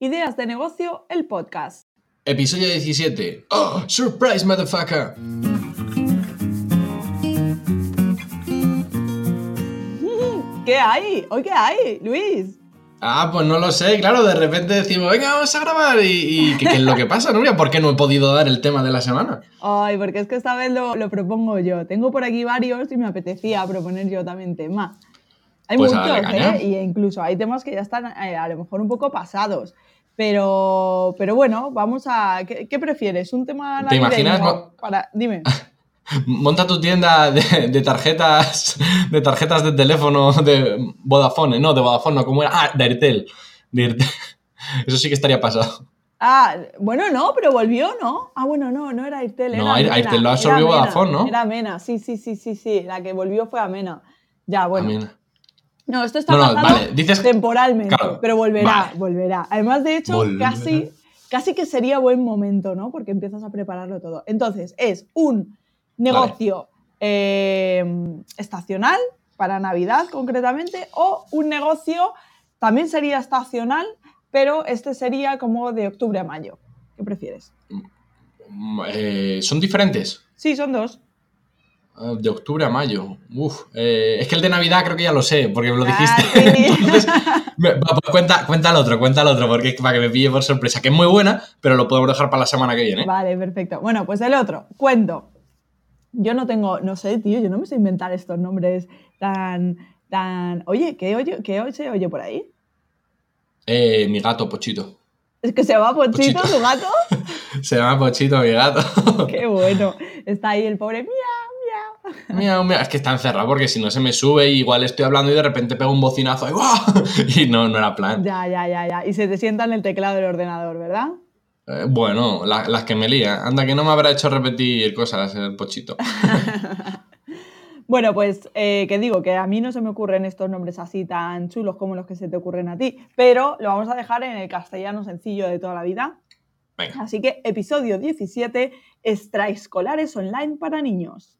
Ideas de negocio, el podcast. Episodio 17. ¡Oh! ¡Surprise, motherfucker! ¿Qué hay? ¿Hoy qué hay, Luis? Ah, pues no lo sé, claro, de repente decimos, venga, vamos a grabar. ¿Y, y ¿qué, qué es lo que pasa, Nuria? ¿Por qué no he podido dar el tema de la semana? Ay, porque es que esta vez lo, lo propongo yo. Tengo por aquí varios y me apetecía proponer yo también tema. Hay Pues muchos. ¿eh? Y incluso hay temas que ya están eh, a lo mejor un poco pasados. Pero, pero bueno, vamos a. ¿Qué, qué prefieres? ¿Un tema ¿Te imaginas Para, dime. Monta tu tienda de, de tarjetas de tarjetas de teléfono de Vodafone, no, de Vodafone, no, ¿cómo era? Ah, de Airtel. De Airtel. Eso sí que estaría pasado. Ah, bueno, no, pero volvió, ¿no? Ah, bueno, no, no era Airtel. No, era Mena, Airtel lo absorbió Vodafone, ¿no? Era Mena, sí, sí, sí, sí, sí. La que volvió fue Amena. Ya, bueno. También. No, esto está No, no, pasando vale, dices- temporalmente, Claro, pero volverá, vale. volverá. Además, de hecho, Volverá. casi, casi que sería buen momento, ¿no? Porque empiezas a prepararlo todo. Entonces, es un negocio eh, estacional para Navidad concretamente o un negocio también sería estacional, pero este sería como de octubre a mayo. ¿Qué prefieres? Mm, eh, ¿Son diferentes? Sí, son dos. Ah, De octubre a mayo. Uf, eh, es que el de Navidad creo que ya lo sé, porque me lo Ah, dijiste. sí. Entonces, me- pues cuenta, cuenta el otro, cuenta el otro, porque para que me pille por sorpresa, que es muy buena, pero lo podemos dejar para la semana que viene. Vale, perfecto. Bueno, pues el otro, cuento. Yo no tengo, no sé, tío, yo no me sé inventar estos nombres tan, tan... Oye, ¿qué, oye, qué hoy se oye por ahí? Eh, mi gato, Pochito. Es que se va Pochito, Pochito. tu gato. Se llama Pochito, mi gato. Qué bueno. Está ahí el pobre, miau, miau. Miau, miau. Es que está encerrado porque si no se me sube, y igual estoy hablando y de repente pego un bocinazo y, ¡guau! y no, no era plan. Ya, ya, ya, ya. Y se te sienta en el teclado del ordenador, ¿verdad? Eh, bueno, la- las que me lía. Anda, que no me habrá hecho repetir cosas el Pochito. Bueno, pues eh, que digo que a mí no se me ocurren estos nombres así tan chulos como los que se te ocurren a ti, pero lo vamos a dejar en el castellano sencillo de toda la vida. Venga. Así que episodio 17, extraescolares online para niños.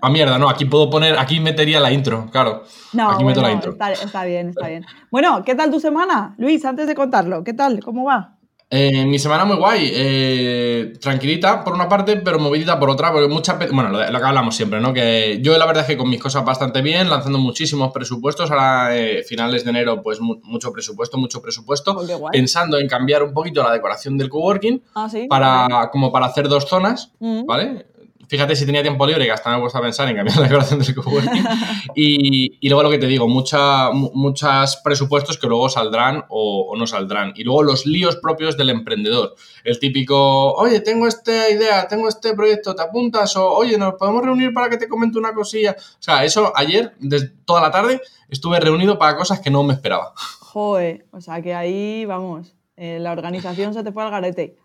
Ah, mierda, no, aquí puedo poner, aquí metería la intro, claro. No, Aquí meto la intro. Está, está bien, está bien. Bueno, ¿qué tal tu semana? Luis, antes de contarlo, ¿qué tal? ¿Cómo va? Eh, mi semana muy guay, eh, tranquilita por una parte, pero movidita por otra, porque mucha... pe- Bueno, lo, que hablamos siempre, ¿no? Que yo la verdad es que con mis cosas bastante bien, lanzando muchísimos presupuestos, ahora eh, finales de enero pues mu- mucho presupuesto, mucho presupuesto, pensando en cambiar un poquito la decoración del coworking Ah, sí. para, como para hacer dos zonas, Mm. ¿vale? Fíjate si tenía tiempo libre, que hasta me he puesto a pensar en cambiar la decoración del coworking. y, y luego lo que te digo, mucha, muchos presupuestos que luego saldrán o, o no saldrán. Y luego los líos propios del emprendedor. El típico, oye, tengo esta idea, tengo este proyecto, ¿te apuntas? O, oye, nos podemos reunir para que te comente una cosilla. O sea, eso ayer, desde toda la tarde, estuve reunido para cosas que no me esperaba. Joder, o sea que ahí, vamos, eh, la organización se te fue al garete.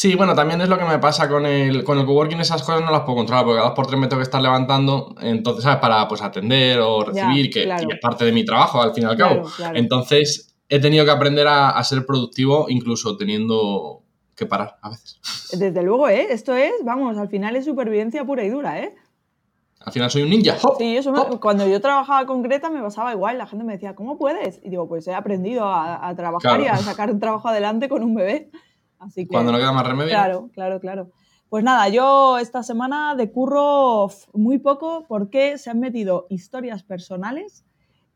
Sí, bueno, también es lo que me pasa con el, con el coworking, esas cosas no las puedo controlar, porque cada dos por tres me tengo que estar levantando, entonces, ¿sabes? Para pues atender o Ya, recibir, que, claro. que es parte de mi trabajo, al fin y al Claro, cabo. claro. Entonces, he tenido que aprender a, a ser productivo, incluso teniendo que parar a veces. Desde luego, ¿eh? Esto es, vamos, al final es supervivencia pura y dura, ¿eh? Al final soy un ninja. ¡Hop! Sí, eso me- cuando yo trabajaba con Greta me pasaba igual. La gente me decía, ¿cómo puedes? Y digo, pues he aprendido a, a trabajar Claro. y a sacar un trabajo adelante con un bebé. Así que. Cuando no queda más remedio. Claro, claro, claro. Pues nada, yo esta semana de curro muy poco porque se han metido historias personales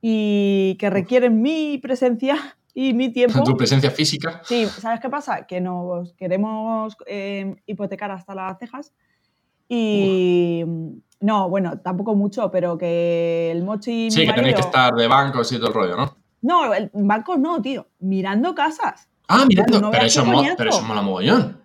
y que requieren mi presencia y mi tiempo. Tu presencia física. Sí, ¿sabes qué pasa? Que nos queremos eh, hipotecar hasta las cejas y... No, bueno, tampoco mucho, pero que el mochi... Sí, mi que tenéis que estar de bancos y todo el rollo, ¿no? No, el bancos no, tío. Mirando casas. Ah, mirando, no pero, eso mo- pero eso mola mogollón.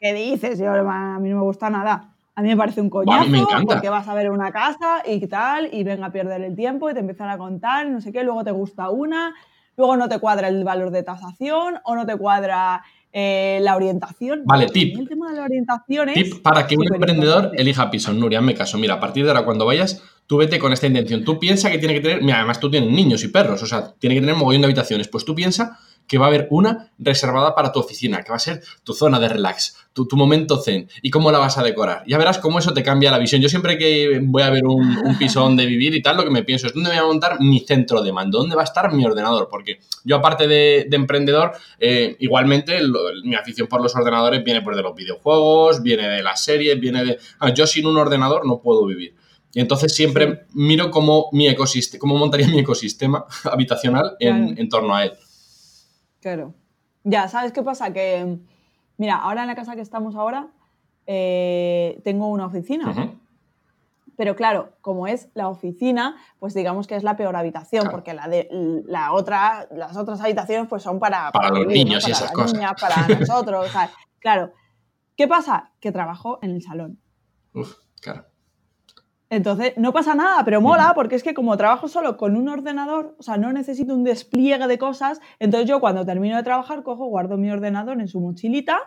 ¿Qué dices? Yo, a mí no me gusta nada. A mí me parece un coñazo mí me encanta. porque vas a ver una casa y tal, y venga a perder el tiempo y te empiezan a contar, no sé qué, luego te gusta una, luego no te cuadra el valor de tasación o no te cuadra eh, la orientación. Vale, tip. El tema de la orientación es... Tip para que un emprendedor elija piso. Nuria, hazme caso. Mira, a partir de ahora, cuando vayas, tú vete con esta intención. Tú piensa que tiene que tener. Mira, además tú tienes niños y perros, o sea, tiene que tener mogollón de habitaciones. Pues tú piensa que va a haber una reservada para tu oficina, que va a ser tu zona de relax, tu, momento zen y cómo la vas a decorar. Ya verás cómo eso te cambia la visión. Yo siempre que voy a ver un, piso donde vivir y tal, lo que me pienso es dónde voy a montar mi centro de mando, dónde va a estar mi ordenador, porque yo aparte de, emprendedor, eh, igualmente mi afición por los ordenadores viene por de los videojuegos, viene de las series, viene de... Ah, yo sin un ordenador no puedo vivir. Y entonces siempre miro cómo, mi ecosistema, cómo montaría mi ecosistema habitacional en, torno a él. Claro. Ya, ¿sabes qué pasa? Que, mira, ahora en la casa que estamos ahora, eh, tengo una oficina. Pero claro, como es la oficina, pues digamos que es la peor habitación, porque la de la otra, las otras habitaciones pues son para, para, los niños y esas cosas. Niñas, para nosotros. claro. ¿Qué pasa? Que trabajo en el salón. Uf, claro. Entonces, no pasa nada, pero mola, porque es que como trabajo solo con un ordenador, o sea, no necesito un despliegue de cosas, entonces yo cuando termino de trabajar cojo, guardo mi ordenador en su mochilita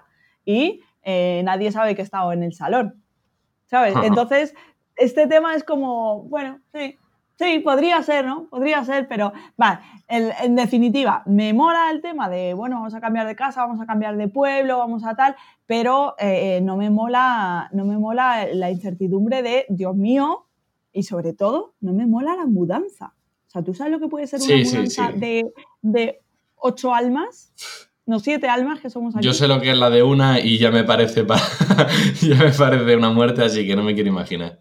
y eh, nadie sabe que he estado en el salón, ¿sabes? Entonces, este tema es como, bueno, sí, Sí, podría ser, ¿no? Podría ser, pero vale, en, definitiva, me mola el tema de, bueno, vamos a cambiar de casa, vamos a cambiar de pueblo, vamos a tal, pero eh, no, me mola, no me mola la incertidumbre de, Dios mío, y sobre todo, no me mola la mudanza. O sea, ¿tú sabes lo que puede ser una mudanza De, ocho almas? No, siete almas que somos aquí. Yo sé lo que es la de una y ya me parece, ya me parece una muerte, así que no me quiero imaginar.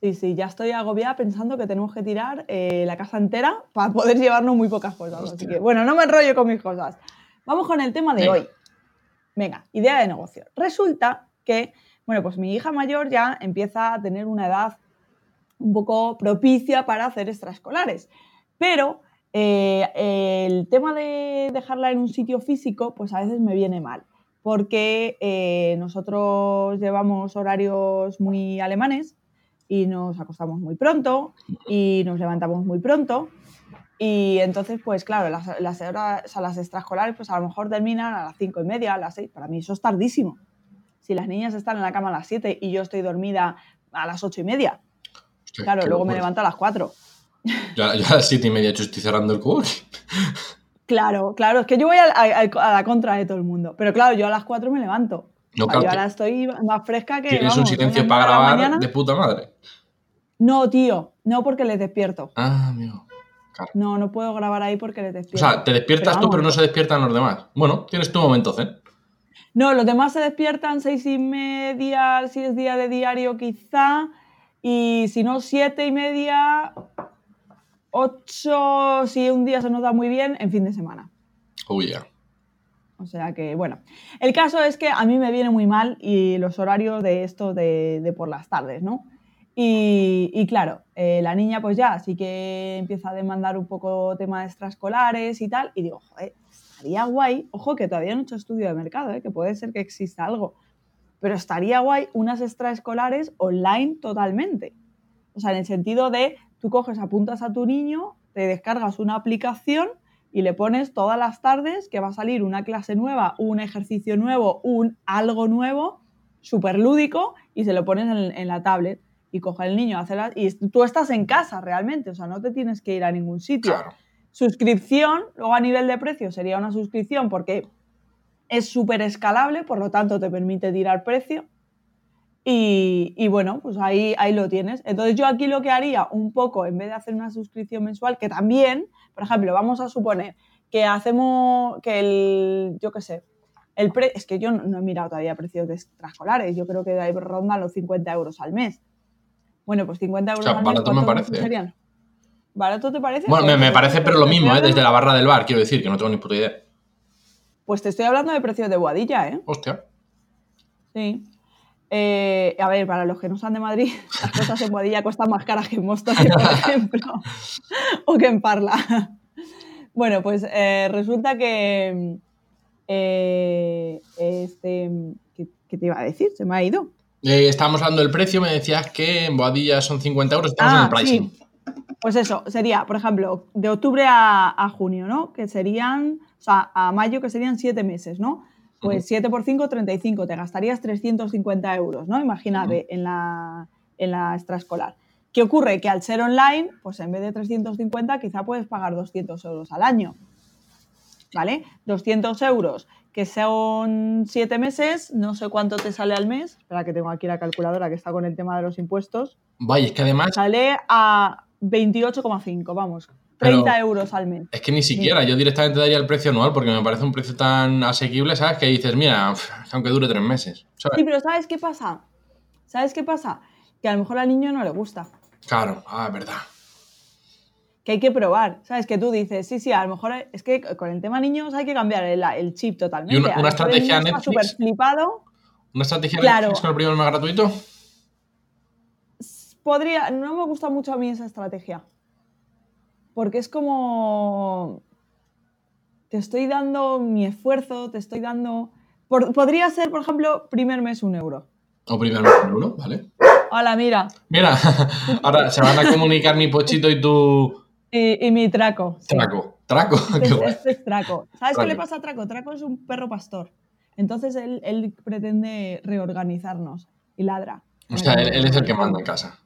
Sí, sí, ya estoy agobiada pensando que tenemos que tirar eh, la casa entera para poder llevarnos muy pocas cosas. Así que, bueno, no me enrollo con mis cosas. Vamos con el tema de hoy. Venga, idea de negocio. Resulta que, bueno, pues mi hija mayor ya empieza a tener una edad un poco propicia para hacer extraescolares. Pero eh, el tema de dejarla en un sitio físico, pues a veces me viene mal. Porque eh, nosotros llevamos horarios muy alemanes y nos acostamos muy pronto y nos levantamos muy pronto. Y entonces, pues claro, las, las horas, o las extraescolares, pues a lo mejor terminan a las cinco y media, a las seis. Para mí eso es tardísimo. Si las niñas están en la cama a las siete y yo estoy dormida a las ocho y media, claro, luego me levanto a las cuatro. Yo, a las siete y media yo estoy cerrando el cubo. Claro, claro, es que yo voy a, a, la contra de todo el mundo. Pero claro, yo a las cuatro me levanto. No, yo ahora estoy más fresca que. ¿Tienes un silencio para grabar de puta madre? No, tío, no porque les despierto. Ah, amigo. No, no puedo grabar ahí porque les despierto. O sea, te despiertas tú, pero no se despiertan los demás. Bueno, tienes tu momento Zen. No, los demás se despiertan seis y media, si es día de diario quizá, y si no, siete y media, ocho, si un día se nos da muy bien, en fin de semana. Oh, yeah. O sea que, bueno, el caso es que a mí me viene muy mal y los horarios de esto de, por las tardes, ¿no? Y, claro, eh, la niña pues ya sí que empieza a demandar un poco temas extraescolares y tal, y digo, joder, estaría guay, ojo que todavía no he hecho estudio de mercado, ¿eh? que puede ser que exista algo, pero estaría guay unas extraescolares online totalmente. O sea, en el sentido de tú coges, apuntas a tu niño, te descargas una aplicación y le pones todas las tardes que va a salir una clase nueva, un ejercicio nuevo, un algo nuevo, súper lúdico, y se lo pones en, la tablet y coge el niño, hace y tú estás en casa realmente, o sea, no te tienes que ir a ningún sitio. Suscripción, luego a nivel de precio sería una suscripción porque es súper escalable, por lo tanto te permite tirar precio. Y, y, bueno, pues ahí, ahí lo tienes. Entonces yo aquí lo que haría un poco, en vez de hacer una suscripción mensual, que también, por ejemplo, vamos a suponer que hacemos que el, yo qué sé, el pre, es que yo no, he mirado todavía precios de extraescolares, yo creo que ahí rondan los 50 euros al mes. Bueno, pues 50 euros al mes. Barato me parece. ¿eh? Serían? ¿Barato te parece? Bueno, me, parece, pero lo mismo, ¿eh? desde la barra del bar, quiero decir, que no tengo ni puta idea. Pues te estoy hablando de precios de Boadilla, ¿eh? Hostia. Sí. Eh, a ver, para los que no sean de Madrid, las cosas en Boadilla cuestan más caras que en Móstoles, por ejemplo, o que en Parla. Bueno, pues eh, resulta que. Eh, este, ¿qué, te iba a decir? Se me ha ido. estábamos hablando del precio, me decías que en Boadilla son 50 euros, estamos en el ah, pricing. Pues eso, sería, por ejemplo, de octubre a, a, junio, ¿no? Que serían, o sea, a mayo que serían siete meses, ¿no? Pues 7 por 5, 35, te gastarías 350 euros, ¿no? Imagínate, en, la, en la extraescolar. ¿Qué ocurre? Que al ser online, pues en vez de 350 quizá puedes pagar 200 euros al año. ¿vale? 200 euros, que son 7 meses, no sé cuánto te sale al mes. Espera que tengo aquí la calculadora que está con el tema de los impuestos. Vaya, es que además... Sale a 28,5, vamos. 30 euros al mes. Es que ni siquiera, yo directamente daría el precio anual porque me parece un precio tan asequible, ¿sabes? Que dices, mira, aunque dure tres meses. Sí, pero ¿sabes qué pasa? ¿Sabes qué pasa? Que a lo mejor al niño no le gusta. Claro, ah, verdad. Que hay que probar, ¿sabes? Que tú dices, sí, sí, a lo mejor es que con el tema niños hay que cambiar el, chip totalmente. ¿Y una, estrategia Netflix? flipado. ¿Una estrategia claro. Netflix con el primer mes gratuito? Podría, no me gusta mucho a mí esa estrategia porque es como, te estoy dando mi esfuerzo, te estoy dando... podría ser, por ejemplo, primer mes un euro. O primer mes un euro, vale. Hola, mira. Mira, ahora se van a comunicar mi pochito y tu... Y, mi traco. Traco. Traco. Este, este, es Traco. ¿Sabes qué le pasa a Traco? Traco es un perro pastor. Entonces él, él pretende reorganizarnos y ladra. O sea, él es el que manda en casa.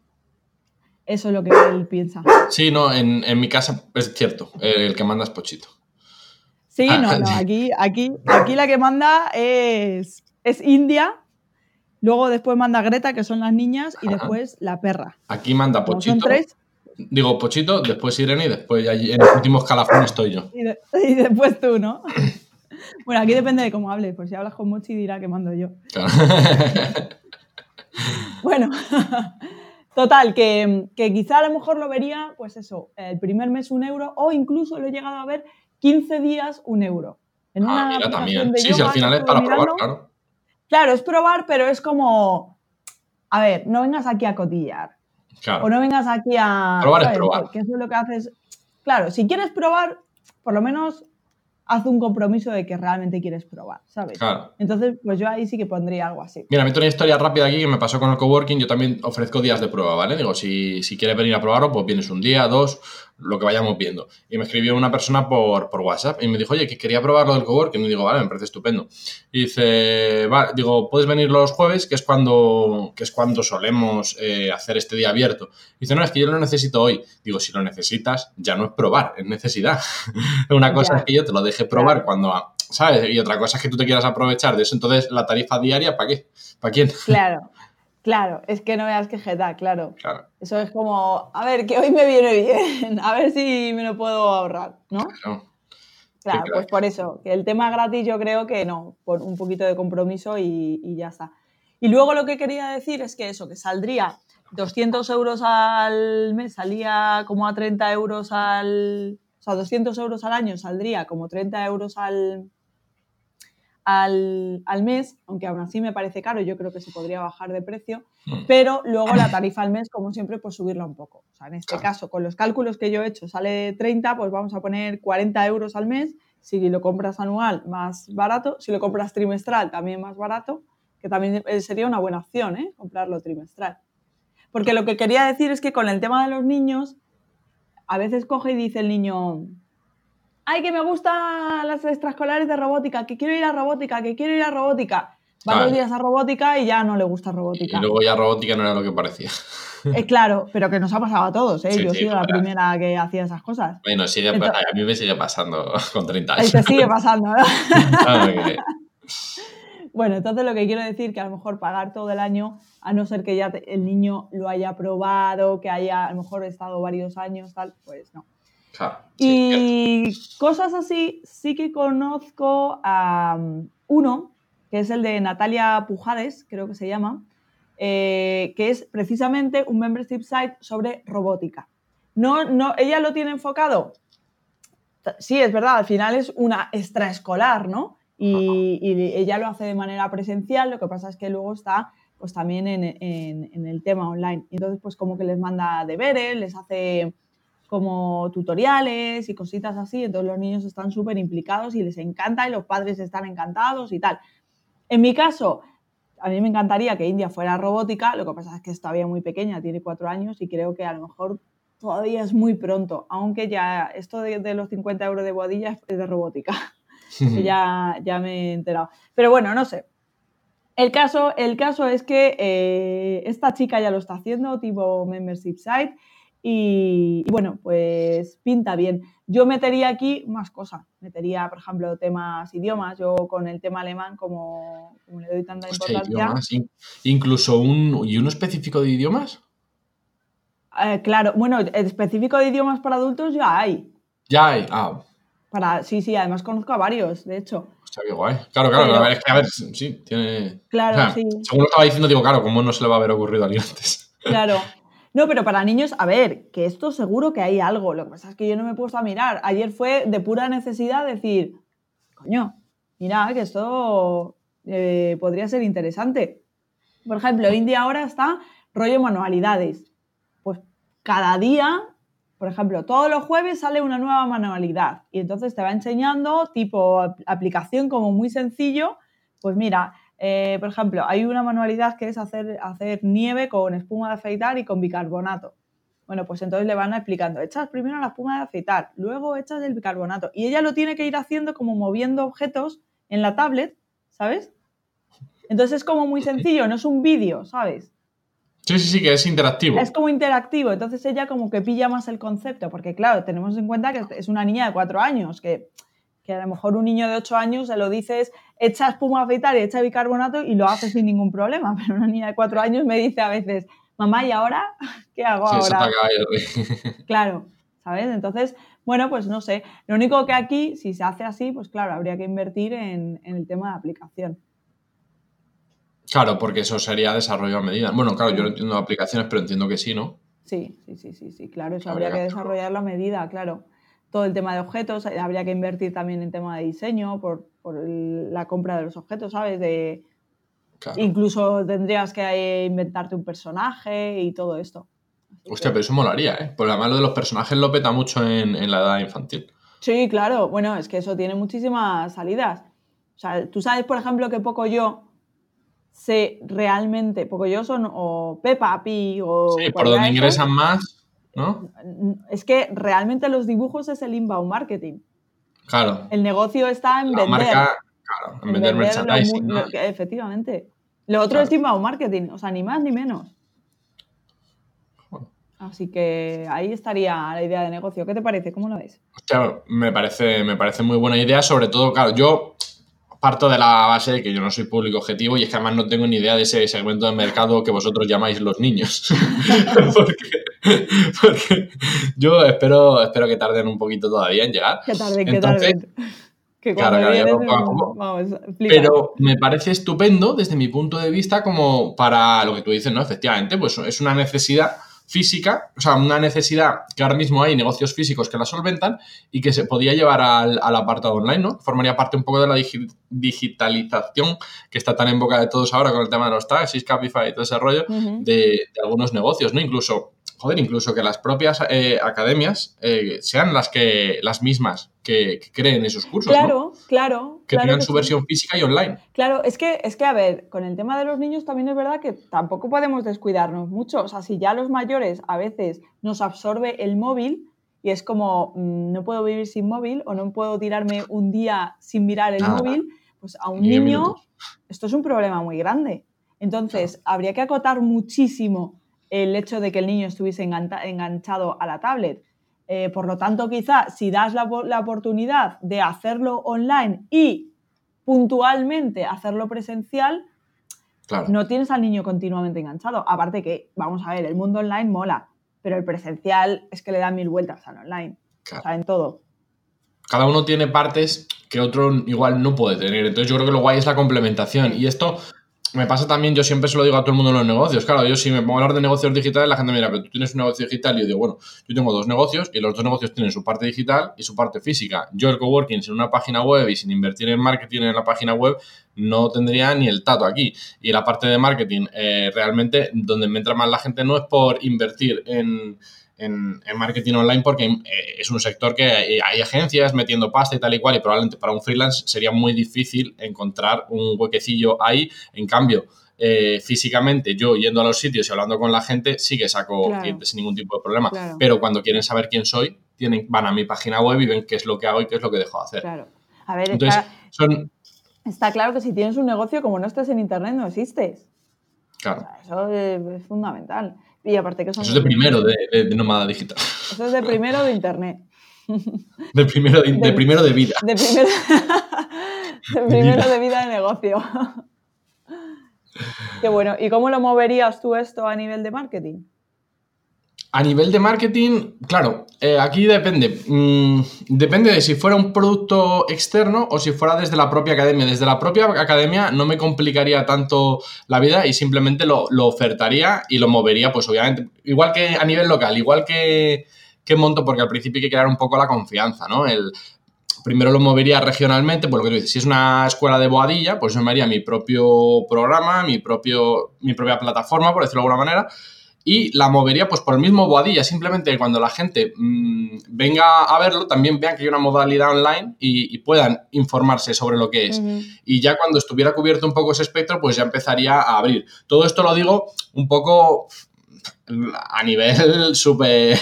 Eso es lo que él piensa. Sí, no, en, mi casa es cierto, el que manda es Pochito. Sí, ah, no, no, aquí, aquí, aquí la que manda es, es India, luego después manda Greta, que son las niñas, y después la perra. Aquí manda Pochito. Son tres. Digo Pochito, después Irene y después en el último escalafón estoy yo. Y, después tú, ¿no? bueno, aquí depende de cómo hables, por si hablas con Mochi dirá que mando yo. Claro. bueno, Total, que, quizá a lo mejor lo vería, pues eso, el primer mes un euro o incluso lo he llegado a ver 15 días un euro. En ah, mira, también. Sí, sí, al final es para probar, claro. Claro, es probar, pero es como, a ver, no vengas aquí a cotillar. Claro. O no vengas aquí a... Probar es probar. Porque eso es lo que haces... Claro, si quieres probar, por lo menos haz un compromiso de que realmente quieres probar, ¿sabes? Claro. Entonces, pues yo ahí sí que pondría algo así. Mira, meto una historia rápida aquí que me pasó con el coworking. Yo también ofrezco días de prueba, ¿vale? Digo, si, si quieres venir a probarlo, pues vienes un día, dos, lo que vayamos viendo. Y me escribió una persona por, por WhatsApp y me dijo, oye, que quería probar lo del coworking. Y digo, vale, me parece estupendo. Y dice, vale, digo, puedes venir los jueves, que es cuando, que es cuando solemos eh, hacer este día abierto. Y dice, no, es que yo lo necesito hoy. Digo, si lo necesitas, ya no es probar, es necesidad. una cosa es que yo te lo deje probar cuando, ¿sabes? Y otra cosa es que tú te quieras aprovechar de eso. Entonces, la tarifa diaria, ¿para qué? ¿Para quién? Claro. Claro, es que no veas que jeta, claro. claro. Eso es como, a ver, que hoy me viene bien, a ver si me lo puedo ahorrar, ¿no? Claro. Claro, pues por eso, que el tema gratis yo creo que no, por un poquito de compromiso y, ya está. Y luego lo que quería decir es que eso, que saldría 200 euros al mes, salía como a 30 euros al... O sea, 200 euros al año saldría como 30 euros al, al, mes, aunque aún así me parece caro, yo creo que se podría bajar de precio, mm. pero luego la tarifa al mes, como siempre, pues subirla un poco. O sea, en este caso, con los cálculos que yo he hecho, sale 30, pues vamos a poner 40 euros al mes. Si lo compras anual, más barato. Si lo compras trimestral, también más barato, que también eh, sería una buena opción, ¿eh? Comprarlo trimestral. Porque lo que quería decir es que con el tema de los niños, a veces coge y dice el niño, ay, que me gustan las extraescolares de robótica, que quiero ir a robótica, que quiero ir a robótica. Va dos días a robótica y ya no le gusta robótica. Y luego ya robótica no era lo que parecía. Eh, claro, pero que nos ha pasado a todos, ¿eh? Yo he sido la primera que hacía esas cosas. Bueno, sigue, a mí me sigue pasando con 30 años. Te sigue pasando, ¿no? Bueno, entonces lo que quiero decir que a lo mejor pagar todo el año, a no ser que ya el niño lo haya probado, que haya a lo mejor estado varios años, tal, pues no y cosas así, sí que conozco a um, uno, que es el de Natalia Pujades, creo que se llama, eh, que es precisamente un membership site sobre robótica. No, no, ella lo tiene enfocado. Sí, es verdad, al final es una extraescolar, ¿no? Y, ella lo hace de manera presencial, lo que pasa es que luego está pues también en, en el tema online. Entonces, pues como que les manda deberes, les hace como tutoriales y cositas así, entonces los niños están súper implicados y les encanta y los padres están encantados y tal. En mi caso, a mí me encantaría que India fuera robótica, lo que pasa es que es todavía muy pequeña, tiene cuatro años y creo que a lo mejor todavía es muy pronto, aunque ya esto de, los 50 euros de bodilla es de robótica, ya, ya me he enterado. Pero bueno, no sé. El caso, el caso es que eh, esta chica ya lo está haciendo, tipo membership site, Y, y, bueno, pues pinta bien. Yo metería aquí más cosas. Metería, por ejemplo, temas idiomas. Yo con el tema alemán, como, como le doy tanta Hostia, importancia. idiomas, incluso un. ¿Y uno específico de idiomas? Eh, claro, bueno, específico de idiomas para adultos ya hay. Ya hay. Ah, Para, sí, sí, además conozco a varios, de hecho. hostia, qué guay. Claro, claro, Pero- a ver, es que a ver, sí, tiene. Claro, o sea, sí. Según lo estaba diciendo, digo, claro, ¿cómo no se le va a haber ocurrido a alguien antes? Claro. No, pero para niños, a ver, que esto seguro que hay algo. Lo que pasa es que yo no me he puesto a mirar. Ayer fue de pura necesidad decir, coño, mira, que esto eh, podría ser interesante. Por ejemplo, día ahora está rollo manualidades. Pues cada día, por ejemplo, todos los jueves sale una nueva manualidad y entonces te va enseñando tipo ap- aplicación como muy sencillo. Pues mira, eh, por ejemplo, hay una manualidad que es hacer, hacer nieve con espuma de afeitar y con bicarbonato. Bueno, pues entonces le van explicando, echas primero la espuma de afeitar, luego echas el bicarbonato. Y ella lo tiene que ir haciendo como moviendo objetos en la tablet, ¿sabes? Entonces es como muy sencillo, no es un vídeo, ¿sabes? Sí, sí, sí, que es interactivo. Es como interactivo, entonces ella como que pilla más el concepto, porque claro, tenemos en cuenta que es una niña de cuatro años, que, que a lo mejor un niño de ocho años se lo dices, echa espuma a afeitar y echa bicarbonato y lo hace sin ningún problema, pero una niña de cuatro años me dice a veces, mamá, ¿y ahora qué hago Sí, ahora? Claro, ¿sabes? Entonces, bueno, pues no sé. Lo único que aquí, si se hace así, pues claro, habría que invertir en, en el tema de aplicación. Claro, porque eso sería desarrollo a medida. Bueno, claro, yo no entiendo aplicaciones, pero entiendo que sí, ¿no? Sí, sí, sí, sí, sí, claro, eso Habría habría que que hacerlo. desarrollarlo a medida, claro. Todo el tema de objetos, eh, habría que invertir también en tema de diseño por, por el- la compra de los objetos, ¿sabes? De, Claro. incluso tendrías que eh, inventarte un personaje y todo esto. Así Hostia, que- pero eso molaría, ¿eh? Porque además lo de los personajes lo peta mucho en, en la edad infantil. Sí, claro. Bueno, es que eso tiene muchísimas salidas. O sea, tú sabes, por ejemplo, que poco yo sé realmente, poco yo son o Peppa Pig o... Sí, por donde de ingresan más, Es que realmente los dibujos es el inbound marketing. Claro. El negocio está en La vender. marca, claro, en, vender, lo merchandising. mu- ¿no? lo que- efectivamente. Lo otro Claro. es inbound marketing, o sea, ni más ni menos. Joder. Así que ahí estaría la idea de negocio. ¿Qué te parece? ¿Cómo lo ves? Hostia, me parece, me parece muy buena idea, sobre todo, claro, yo parto de la base de que yo no soy público objetivo y es que además no tengo ni idea de ese segmento de mercado que vosotros llamáis los niños. porque, porque yo espero, espero que tarden un poquito todavía en llegar. ¿Qué tarde, qué Entonces? Que claro, cuando claro, vienes. Vamos. Pero me parece estupendo desde mi punto de vista como para lo que tú dices, ¿no? Efectivamente, pues es una necesidad física, o sea, una necesidad que ahora mismo hay negocios físicos que la solventan y que se podía llevar al, al apartado online, ¿no? Formaría parte un poco de la digi- digitalización que está tan en boca de todos ahora con el tema de los taxis, Cabify y todo ese rollo de algunos negocios, ¿no? Incluso, joder, incluso que las propias eh, academias eh, sean las que las mismas que, que creen esos cursos, ¿no? Claro, claro. Que claro tengan que su sí. versión física y online. Claro, es que, es que, a ver, con el tema de los niños también es verdad que tampoco podemos descuidarnos mucho. O sea, si ya los mayores a veces nos absorbe el móvil y es como, mm, no puedo vivir sin móvil o no puedo tirarme un día sin mirar el Nada. móvil, pues a un niño minutos. esto es un problema muy grande. Entonces, habría que acotar muchísimo el hecho de que el niño estuviese enganchado a la tablet. Eh, por lo tanto, quizá si das la, po- la oportunidad de hacerlo online y puntualmente hacerlo presencial, Claro. no tienes al niño continuamente enganchado. Aparte que, vamos a ver, el mundo online mola, pero el presencial es que le da mil vueltas al online. Claro. O sea, en todo. Cada uno tiene partes que otro igual no puede tener. Entonces yo creo que lo guay es la complementación. Y esto me pasa también, yo siempre se lo digo a todo el mundo en los negocios. Claro, yo si me pongo a hablar de negocios digitales, la gente me dirá, pero tú tienes un negocio digital. Y yo digo, bueno, yo tengo dos negocios y los dos negocios tienen su parte digital y su parte física. Yo el coworking sin una página web y sin invertir en marketing en la página web no tendría ni el tato aquí. Y la parte de marketing, eh, realmente, donde me entra más la gente no es por invertir en, en, en marketing online, porque eh, es un sector que hay, hay agencias metiendo pasta y tal y cual, y probablemente para un freelance sería muy difícil encontrar un huequecillo ahí. En cambio, eh, físicamente, yo yendo a los sitios y hablando con la gente, sí que saco Claro. clientes sin ningún tipo de problema. Claro. Pero cuando quieren saber quién soy, tienen, van a mi página web y ven qué es lo que hago y qué es lo que dejo de hacer. Claro. A ver, Entonces, está, son. Está claro que si tienes un negocio, como no estés en internet, no existes. O Claro. sea, eso es, fundamental. Y aparte que son... Eso es de primero de, de, nómada digital. Eso es de primero de internet. De primero de, primero de vida. De primero de, primero de vida de negocio. Qué bueno. ¿Y cómo lo moverías tú esto a nivel de marketing? A nivel de marketing, claro, eh, aquí depende. Mm, depende de si fuera un producto externo o si fuera desde la propia academia. Desde la propia academia no me complicaría tanto la vida y simplemente lo, ofertaría y lo movería, pues obviamente, igual que a nivel local, igual que, que monto, porque al principio hay que crear un poco la confianza, ¿no? El, primero lo movería regionalmente, por lo que tú dices, si es una escuela de boadilla, pues yo me haría mi propio programa, mi, propio, mi propia plataforma, por decirlo de alguna manera, y la movería pues por el mismo Boadilla, simplemente cuando la gente mm, venga a verlo también vean que hay una modalidad online y, puedan informarse sobre lo que es. Y ya cuando estuviera cubierto un poco ese espectro, pues ya empezaría a abrir. Todo esto lo digo un poco a nivel súper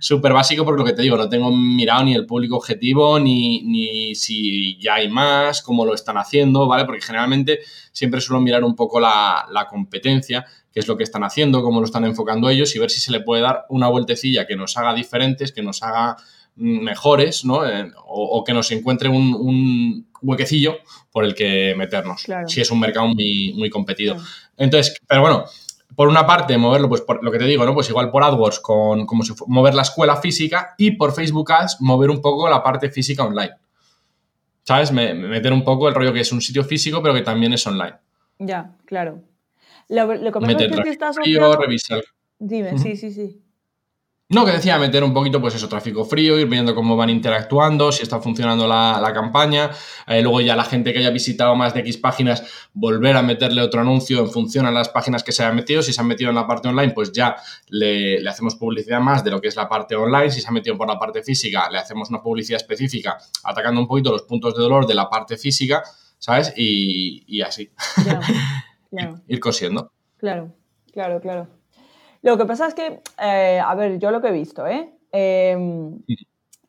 super básico, porque lo que te digo, no tengo mirado ni el público objetivo, ni, ni, si ya hay más, cómo lo están haciendo, ¿vale? Porque generalmente siempre suelo mirar un poco la, la competencia qué es lo que están haciendo, cómo lo están enfocando ellos y ver si se le puede dar una vueltecilla que nos haga diferentes, que nos haga mejores, ¿no? Eh, o, que nos encuentre un, huequecillo por el que meternos, si es un mercado muy, muy competido. Entonces, pero bueno, por una parte, moverlo, pues por lo que te digo, ¿no? Pues igual por AdWords, con como si mover la escuela física y por Facebook Ads, mover un poco la parte física online. ¿Sabes? meter un poco el rollo que es un sitio físico, pero que también es online. Ya, claro. Lo, lo que pasa es que estás frío, revisar. Dime, sí, sí, sí. No, que decía meter un poquito, pues eso, tráfico frío, ir viendo cómo van interactuando, si está funcionando la, campaña. Eh, luego ya la gente que haya visitado más de X páginas, volver a meterle otro anuncio en función a las páginas que se hayan metido. Si se han metido en la parte online, pues ya le, le, hacemos publicidad más de lo que es la parte online. Si se ha metido por la parte física, le hacemos una publicidad específica, atacando un poquito los puntos de dolor de la parte física, ¿sabes? Y, y así. ir cosiendo. Claro, claro, claro. Lo que pasa es que, eh, a ver, yo lo que he visto, ¿eh? Em,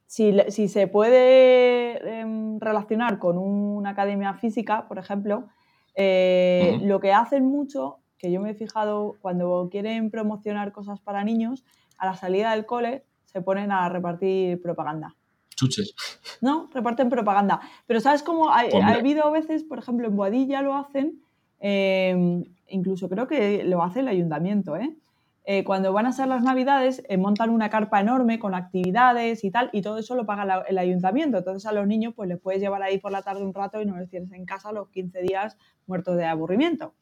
si, se puede em, relacionar con una academia física, por ejemplo, eh, lo que hacen mucho, que yo me he fijado cuando quieren promocionar cosas para niños, a la salida del cole se ponen a repartir propaganda. Chuches. ¿No? Reparten propaganda. Pero ¿sabes cómo? Ha, ha habido veces, por ejemplo, en Boadilla lo hacen, Em, incluso creo que lo hace el ayuntamiento, ¿eh? Eh, cuando van a ser las navidades, eh, montan una carpa enorme con actividades y tal, y todo eso lo paga el ayuntamiento. Entonces a los niños pues les puedes llevar ahí por la tarde un rato y no les tienes en casa los 15 días muertos de aburrimiento.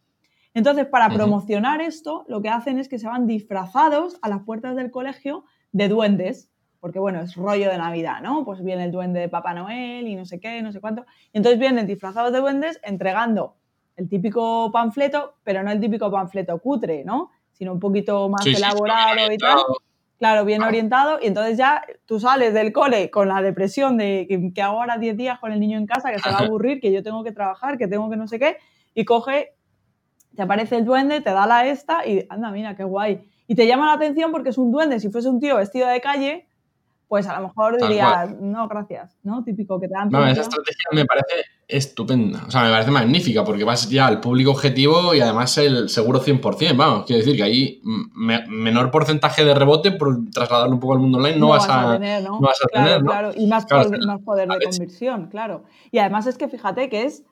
Entonces, para promocionar esto, lo que hacen es que se van disfrazados a las puertas del colegio de duendes, porque bueno, es rollo de Navidad, ¿no? Pues viene el duende de Papá Noel y no sé qué, no sé cuánto. Y entonces vienen disfrazados de duendes entregando el típico panfleto, pero no el típico panfleto cutre, ¿no? Sino un poquito más elaborado y tal. Claro, bien ah. orientado. Y entonces ya tú sales del cole con la depresión de que, hago ahora 10 días con el niño en casa, que se va a aburrir, que yo tengo que trabajar, que tengo que no sé qué, y coge, te aparece el duende, te da la esta y anda, mira, qué guay. Y te llama la atención porque es un duende. Si fuese un tío vestido de calle, pues a lo mejor dirías, no, gracias, ¿no? Típico que te dan. No, esa estrategia me parece estupenda, o sea, me parece magnífica porque vas ya al público objetivo y además el seguro 100%, vamos, quiero decir que ahí menor porcentaje de rebote por trasladarlo un poco al mundo online no, vas, a, tener, ¿no? vas a tener, Claro, y más, más poder de conversión, claro. Y además es que fíjate que es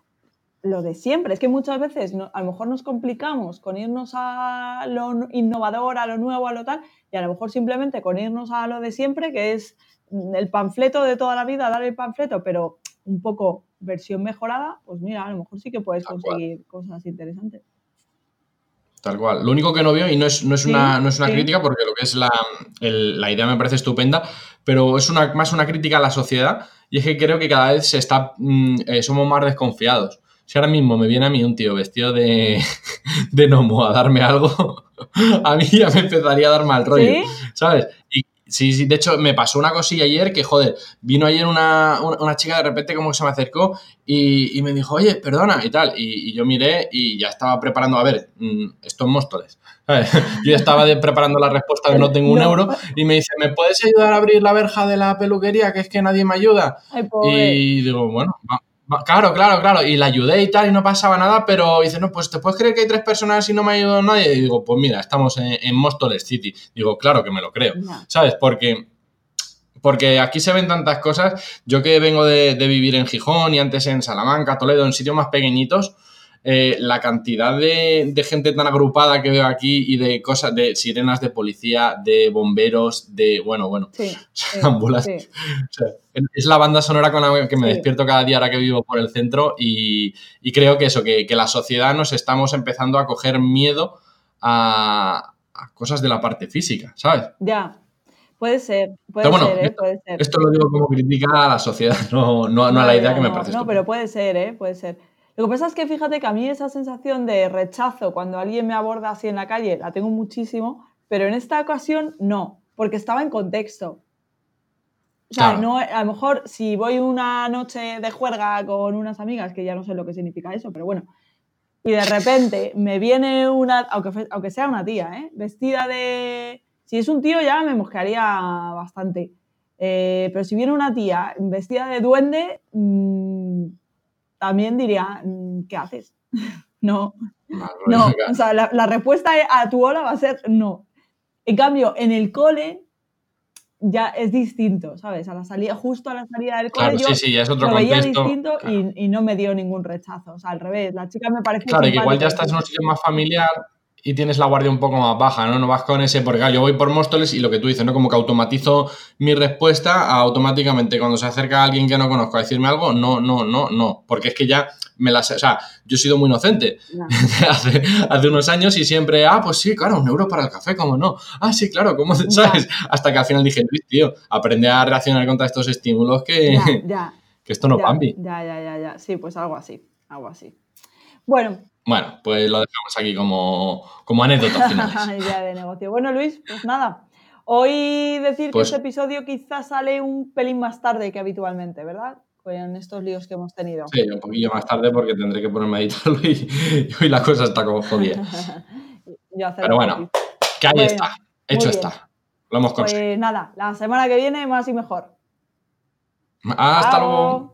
lo de siempre. Es que muchas veces a lo mejor nos complicamos con irnos a lo innovador, a lo nuevo, a lo tal, y a lo mejor simplemente con irnos a lo de siempre, que es el panfleto de toda la vida, dar el panfleto, pero un poco versión mejorada, pues mira, a lo mejor sí que puedes conseguir cosas interesantes. Tal cual. Lo único que no veo, y no es, no es una, no es una crítica, porque lo que es la, la, idea me parece estupenda, pero es una, más una crítica a la sociedad, y es que creo que cada vez se está, mm, eh, somos más desconfiados. Si ahora mismo me viene a mí un tío vestido de, de gnomo a darme algo, a mí ya me empezaría a dar mal rollo, ¿sabes? Y, sí, sí, de hecho me pasó una cosilla ayer que, joder, vino ayer una, chica de repente como que se me acercó y, me dijo, oye, perdona y tal. Y, yo miré y ya estaba preparando, a ver, mm, esto es Móstoles. Yo ya estaba preparando la respuesta de no tengo un euro y me dice, ¿me puedes ayudar a abrir la verja de la peluquería? Que es que nadie me ayuda. y digo, bueno, Claro, claro, claro. Y la ayudé y tal, y no pasaba nada, pero dice, no, pues te puedes creer que hay tres personas y no me ha ayudado nadie. Y digo, pues mira, estamos en, en Móstoles City. Digo, claro que me lo creo. ¿Sabes? Porque porque aquí se ven tantas cosas. Yo que vengo de, vivir en Gijón y antes en Salamanca, Toledo, en sitios más pequeñitos, eh, la cantidad de, gente tan agrupada que veo aquí y de cosas, de sirenas de policía, de bomberos, de, bueno, bueno, ambulancias. es la banda sonora con la que me despierto cada día ahora que vivo por el centro y, creo que eso, que, la sociedad nos estamos empezando a coger miedo a, a cosas de la parte física, ¿sabes? Ya, Puede ser, puede ser, ¿eh? puede ser. Esto lo digo como crítica a la sociedad, no, no, a la idea que me parece. No, pero puede ser, ¿eh? Puede ser. Lo que pasa es que fíjate que a mí esa sensación de rechazo cuando alguien me aborda así en la calle la tengo muchísimo, pero en esta ocasión no, porque estaba en contexto. O sea, no, a lo mejor si voy una noche de juerga con unas amigas, que ya no sé lo que significa eso, pero bueno, y de repente me viene una, aunque, aunque sea una tía, ¿eh? vestida de, si es un tío ya me mosquearía bastante. Eh, pero si viene una tía vestida de duende, mm, también diría, mm, ¿qué haces? no. no, o sea, la, respuesta a tu hola va a ser no. En cambio, en el cole ya es distinto, ¿sabes? A la salida, justo a la salida del cole yo sí, sí, es otro lo veía distinto y, no me dio ningún rechazo. O sea, al revés, la chica me parece Claro, que igual ya estás en un sitio más familiar y tienes la guardia un poco más baja, ¿no? No vas con ese, porque yo voy por Móstoles y lo que tú dices, ¿no? Como que automatizo mi respuesta automáticamente cuando se acerca alguien que no conozco a decirme algo, no, no, no, no, porque es que ya me las... O sea, yo he sido muy inocente hace, hace, unos años y siempre, ah, pues sí, claro, un euro para el café, ¿cómo no? Ah, sí, claro, ¿cómo sabes? Hasta que al final dije, Luis, tío, aprende a reaccionar contra estos estímulos que, que esto no cambie. Ya, ya, ya, ya, sí, pues algo así, algo así. Bueno, bueno, pues lo dejamos aquí como, como anécdota Idea de negocio. Bueno, Luis, pues nada. Hoy decir que pues este episodio quizás sale un pelín más tarde que habitualmente, ¿verdad? Con estos líos que hemos tenido. Sí, un poquillo más tarde porque tendré que ponerme a editarlo y, hoy la cosa está como jodida. Pero bueno, que ahí está. Hecho está. Lo hemos conseguido. Pues nada, la semana que viene más y mejor. Hasta luego.